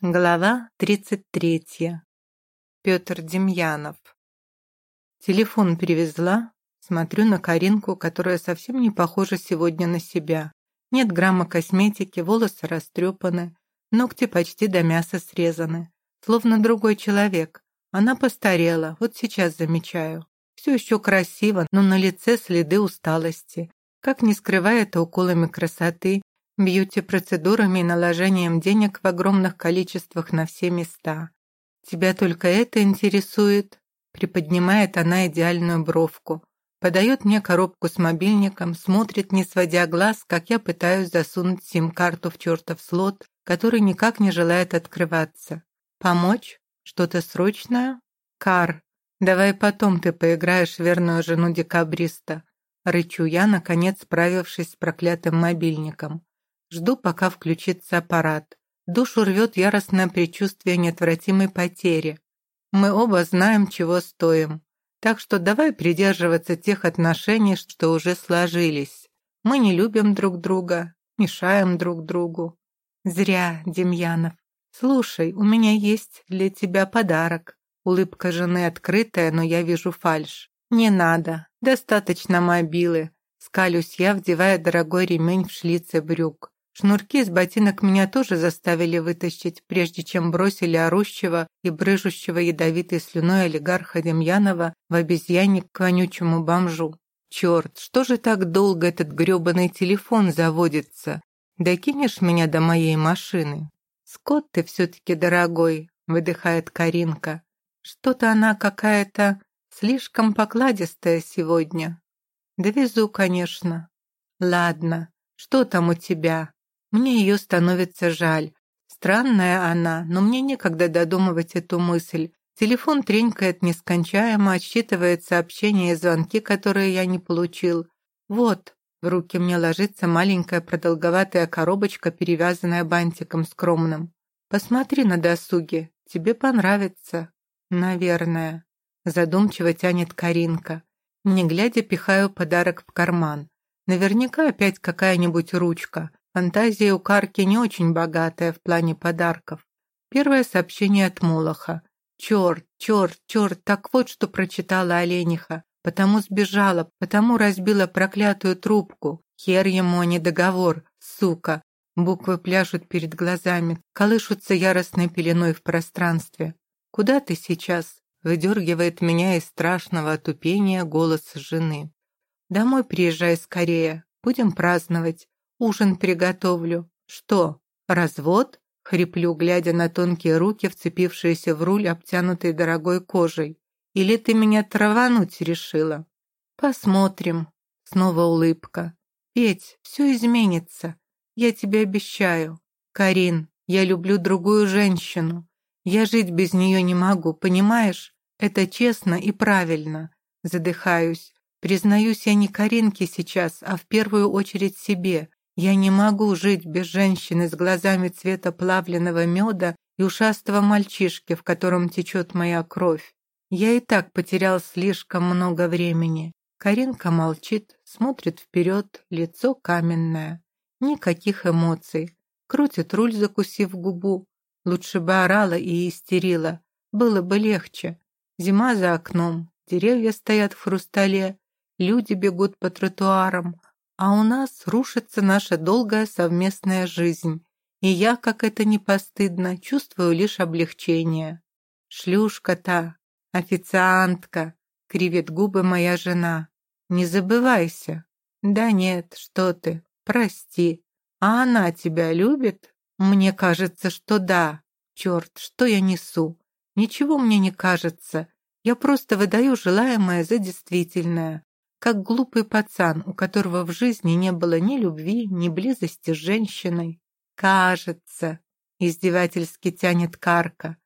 Глава 33. Петр Демьянов. Телефон привезла. Смотрю на Каринку, которая совсем не похожа сегодня на себя. Нет грамма косметики, волосы растрепаны, ногти почти до мяса срезаны. Словно другой человек. Она постарела, вот сейчас замечаю. Все еще красиво, но на лице следы усталости. Как не скрывая это уколами красоты, бьюти-процедурами и наложением денег в огромных количествах на все места. Тебя только это интересует?» Приподнимает она идеальную бровку. Подает мне коробку с мобильником, смотрит, не сводя глаз, как я пытаюсь засунуть сим-карту в чертов слот, который никак не желает открываться. «Помочь? Что-то срочное?» «Кар, давай потом ты поиграешь верную жену декабриста», рычу я, наконец справившись с проклятым мобильником. Жду, пока включится аппарат. Душу рвет яростное предчувствие неотвратимой потери. Мы оба знаем, чего стоим. Так что давай придерживаться тех отношений, что уже сложились. Мы не любим друг друга, мешаем друг другу. Зря, Демьянов. Слушай, у меня есть для тебя подарок. Улыбка жены открытая, но я вижу фальшь. Не надо, достаточно мобилы. Скалюсь я, вдевая дорогой ремень в шлице брюк. Шнурки с ботинок меня тоже заставили вытащить, прежде чем бросили орущего и брыжущего ядовитой слюной олигарха Демьянова в обезьянник к вонючему бомжу. «Черт, что же так долго этот грёбаный телефон заводится? Докинешь меня до моей машины?» «Скот ты все-таки дорогой», — выдыхает Каринка. «Что-то она какая-то слишком покладистая сегодня». «Довезу, конечно». «Ладно, что там у тебя?» Мне ее становится жаль. Странная она, но мне некогда додумывать эту мысль. Телефон тренькает нескончаемо, отсчитывает сообщения и звонки, которые я не получил. Вот, в руки мне ложится маленькая продолговатая коробочка, перевязанная бантиком скромным. Посмотри на досуге, тебе понравится. Наверное. Задумчиво тянет Каринка. Не глядя, пихаю подарок в карман. Наверняка опять какая-нибудь ручка. Фантазия у Карки не очень богатая в плане подарков. Первое сообщение от Молоха. Черт, черт, черт, так вот что прочитала Олениха. Потому сбежала, потому разбила проклятую трубку. Хер ему, а не договор, сука. Буквы пляшут перед глазами, колышутся яростной пеленой в пространстве. «Куда ты сейчас?» — выдергивает меня из страшного отупения голос жены. «Домой приезжай скорее, будем праздновать. Ужин приготовлю. Что, развод? Хриплю, глядя на тонкие руки, вцепившиеся в руль, обтянутой дорогой кожей. Или ты меня травануть решила? Посмотрим. Снова улыбка. Петь, все изменится. Я тебе обещаю. Карин, я люблю другую женщину. Я жить без нее не могу, понимаешь? Это честно и правильно. Задыхаюсь. Признаюсь я не Каринке сейчас, а в первую очередь себе. Я не могу жить без женщины с глазами цвета плавленного меда и ушастого мальчишки, в котором течет моя кровь. Я и так потерял слишком много времени. Каринка молчит, смотрит вперед, лицо каменное. Никаких эмоций. Крутит руль, закусив губу. Лучше бы орала и истерила. Было бы легче. Зима за окном, деревья стоят в хрустале, люди бегут по тротуарам, а у нас рушится наша долгая совместная жизнь, и я, как это не постыдно, чувствую лишь облегчение. Шлюшка-то, официантка, кривит губы моя жена. Не забывайся. Да нет, что ты, прости. А она тебя любит? Мне кажется, что да. Черт, что я несу? Ничего мне не кажется. Я просто выдаю желаемое за действительное как глупый пацан, у которого в жизни не было ни любви, ни близости с женщиной. «Кажется», — издевательски тянет Карка.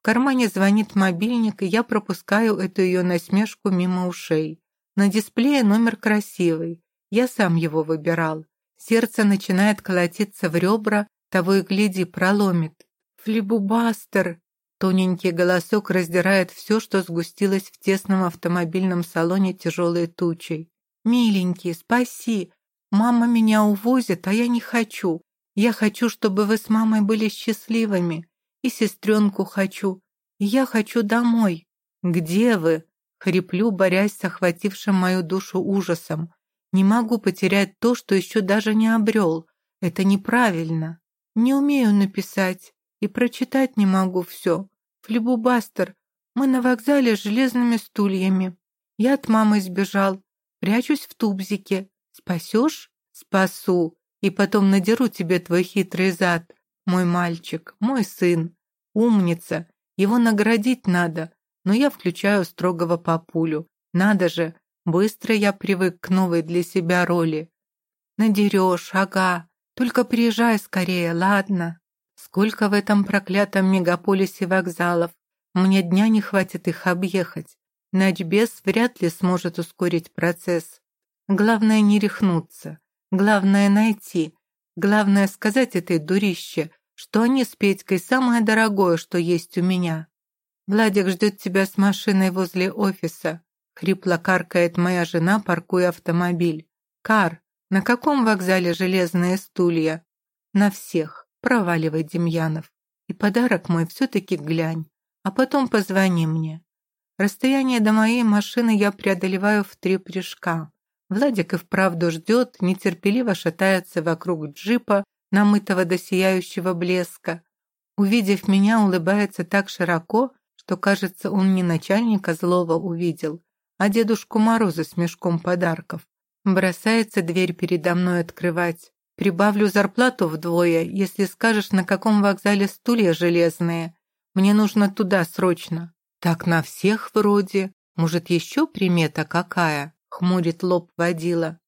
В кармане звонит мобильник, и я пропускаю эту ее насмешку мимо ушей. На дисплее номер красивый. Я сам его выбирал. Сердце начинает колотиться в ребра, того и гляди, проломит. «Флибубастер!» Тоненький голосок раздирает все, что сгустилось в тесном автомобильном салоне тяжелой тучей. «Миленький, спаси! Мама меня увозит, а я не хочу. Я хочу, чтобы вы с мамой были счастливыми. и сестренку хочу, и я хочу домой. Где вы? Хриплю, борясь с охватившим мою душу ужасом. Не могу потерять то, что еще даже не обрел. Это неправильно. Не умею написать и прочитать не могу все. Флебубастер, мы на вокзале с железными стульями. Я от мамы сбежал. Прячусь в тубзике. Спасешь? Спасу. И потом надеру тебе твой хитрый зад. Мой мальчик, мой сын. Умница. Его наградить надо. Но я включаю строгого папулю. Надо же, быстро я привык к новой для себя роли. Надерешь, ага. Только приезжай скорее, ладно? Сколько в этом проклятом мегаполисе вокзалов. Мне дня не хватит их объехать. Начбес вряд ли сможет ускорить процесс. Главное не рехнуться. Главное найти. Главное сказать этой дурище, что они с Петькой самое дорогое, что есть у меня. Владик ждет тебя с машиной возле офиса. Хрипло каркает моя жена, паркуя автомобиль. Кар, на каком вокзале железные стулья? На всех. Проваливай, Демьянов. И подарок мой все-таки глянь а потом позвони мне. Расстояние до моей машины я преодолеваю в три прыжка. Владик и вправду ждет, нетерпеливо шатается вокруг джипа, намытого до сияющего блеска. Увидев меня, улыбается так широко, что, кажется, он не начальника злого увидел, а Дедушку Мороза с мешком подарков. Бросается дверь передо мной открывать. Прибавлю зарплату вдвое, если скажешь, на каком вокзале стулья железные. Мне нужно туда срочно. Так на всех вроде. Может, еще примета какая? Хмурит лоб водила.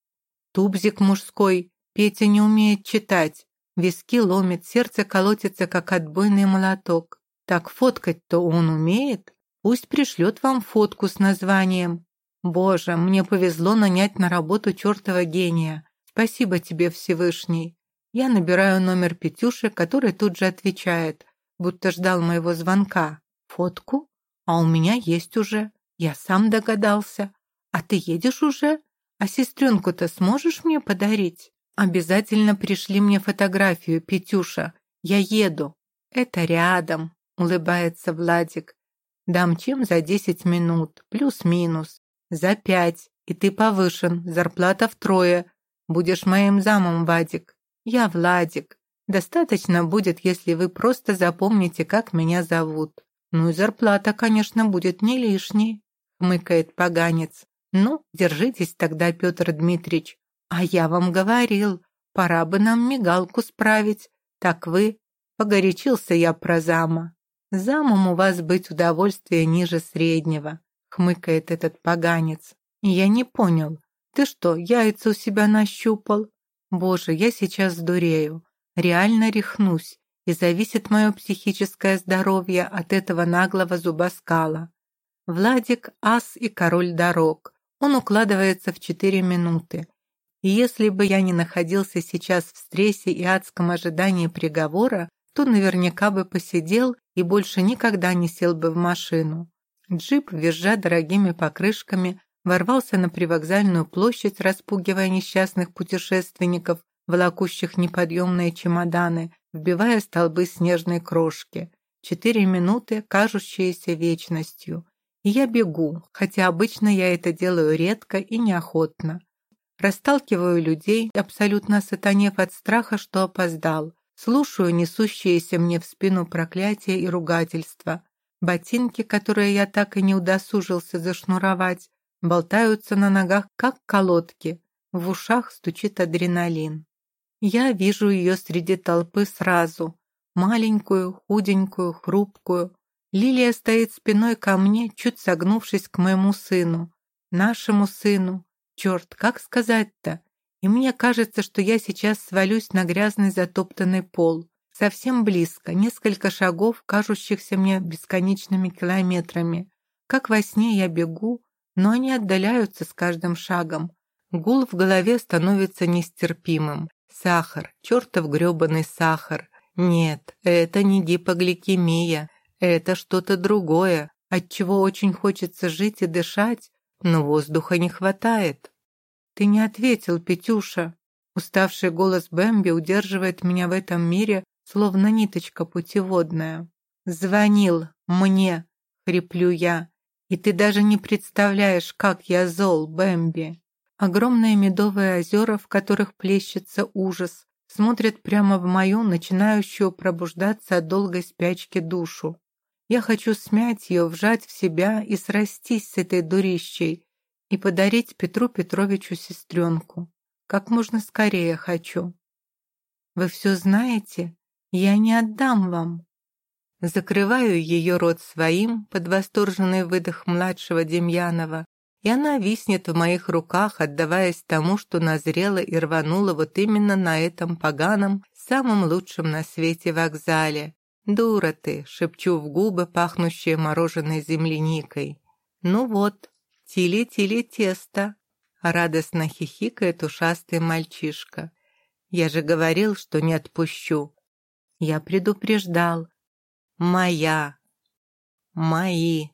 Тубзик мужской. Петя не умеет читать. Виски ломит, сердце колотится, как отбойный молоток. Так фоткать-то он умеет? Пусть пришлет вам фотку с названием. Боже, мне повезло нанять на работу чертова гения. Спасибо тебе, Всевышний. Я набираю номер Петюши, который тут же отвечает будто ждал моего звонка. Фотку? А у меня есть уже. Я сам догадался. А ты едешь уже? А сестренку-то сможешь мне подарить? Обязательно пришли мне фотографию, Петюша. Я еду. Это рядом, улыбается Владик. Дам чем за десять минут, плюс-минус. За пять, и ты повышен, зарплата втрое. Будешь моим замом, Вадик. Я Владик. Достаточно будет, если вы просто запомните, как меня зовут. Ну и зарплата, конечно, будет не лишней, хмыкает поганец. Ну, держитесь тогда, Петр Дмитриевич. А я вам говорил, пора бы нам мигалку справить. Так вы... Погорячился я про зама. Замом у вас быть удовольствие ниже среднего, хмыкает этот поганец. Я не понял. Ты что, яйца у себя нащупал? Боже, я сейчас сдурею реально рехнусь, и зависит мое психическое здоровье от этого наглого зубоскала. Владик – ас и король дорог. Он укладывается в четыре минуты. И если бы я не находился сейчас в стрессе и адском ожидании приговора, то наверняка бы посидел и больше никогда не сел бы в машину. Джип, визжа дорогими покрышками, ворвался на привокзальную площадь, распугивая несчастных путешественников, волокущих неподъемные чемоданы, вбивая столбы снежной крошки. Четыре минуты, кажущиеся вечностью. И я бегу, хотя обычно я это делаю редко и неохотно. Расталкиваю людей, абсолютно сатанев от страха, что опоздал. Слушаю несущиеся мне в спину проклятия и ругательства. Ботинки, которые я так и не удосужился зашнуровать, болтаются на ногах, как колодки. В ушах стучит адреналин. Я вижу ее среди толпы сразу. Маленькую, худенькую, хрупкую. Лилия стоит спиной ко мне, чуть согнувшись к моему сыну. Нашему сыну. Черт, как сказать-то? И мне кажется, что я сейчас свалюсь на грязный затоптанный пол. Совсем близко, несколько шагов, кажущихся мне бесконечными километрами. Как во сне я бегу, но они отдаляются с каждым шагом. Гул в голове становится нестерпимым. Сахар, чертов грёбаный сахар. Нет, это не гипогликемия. Это что-то другое, от чего очень хочется жить и дышать, но воздуха не хватает. Ты не ответил, Петюша. Уставший голос Бэмби удерживает меня в этом мире, словно ниточка путеводная. Звонил мне, хриплю я. И ты даже не представляешь, как я зол, Бэмби. Огромные медовые озера, в которых плещется ужас, смотрят прямо в мою, начинающую пробуждаться от долгой спячки душу. Я хочу смять ее, вжать в себя и срастись с этой дурищей и подарить Петру Петровичу сестренку. Как можно скорее хочу. Вы все знаете? Я не отдам вам. Закрываю ее рот своим под восторженный выдох младшего Демьянова, и она виснет в моих руках, отдаваясь тому, что назрела и рванула вот именно на этом поганом, самом лучшем на свете вокзале. «Дура ты!» — шепчу в губы, пахнущие мороженой земляникой. «Ну вот, тили-тили тесто!» — радостно хихикает ушастый мальчишка. «Я же говорил, что не отпущу!» «Я предупреждал!» Моя. Мои.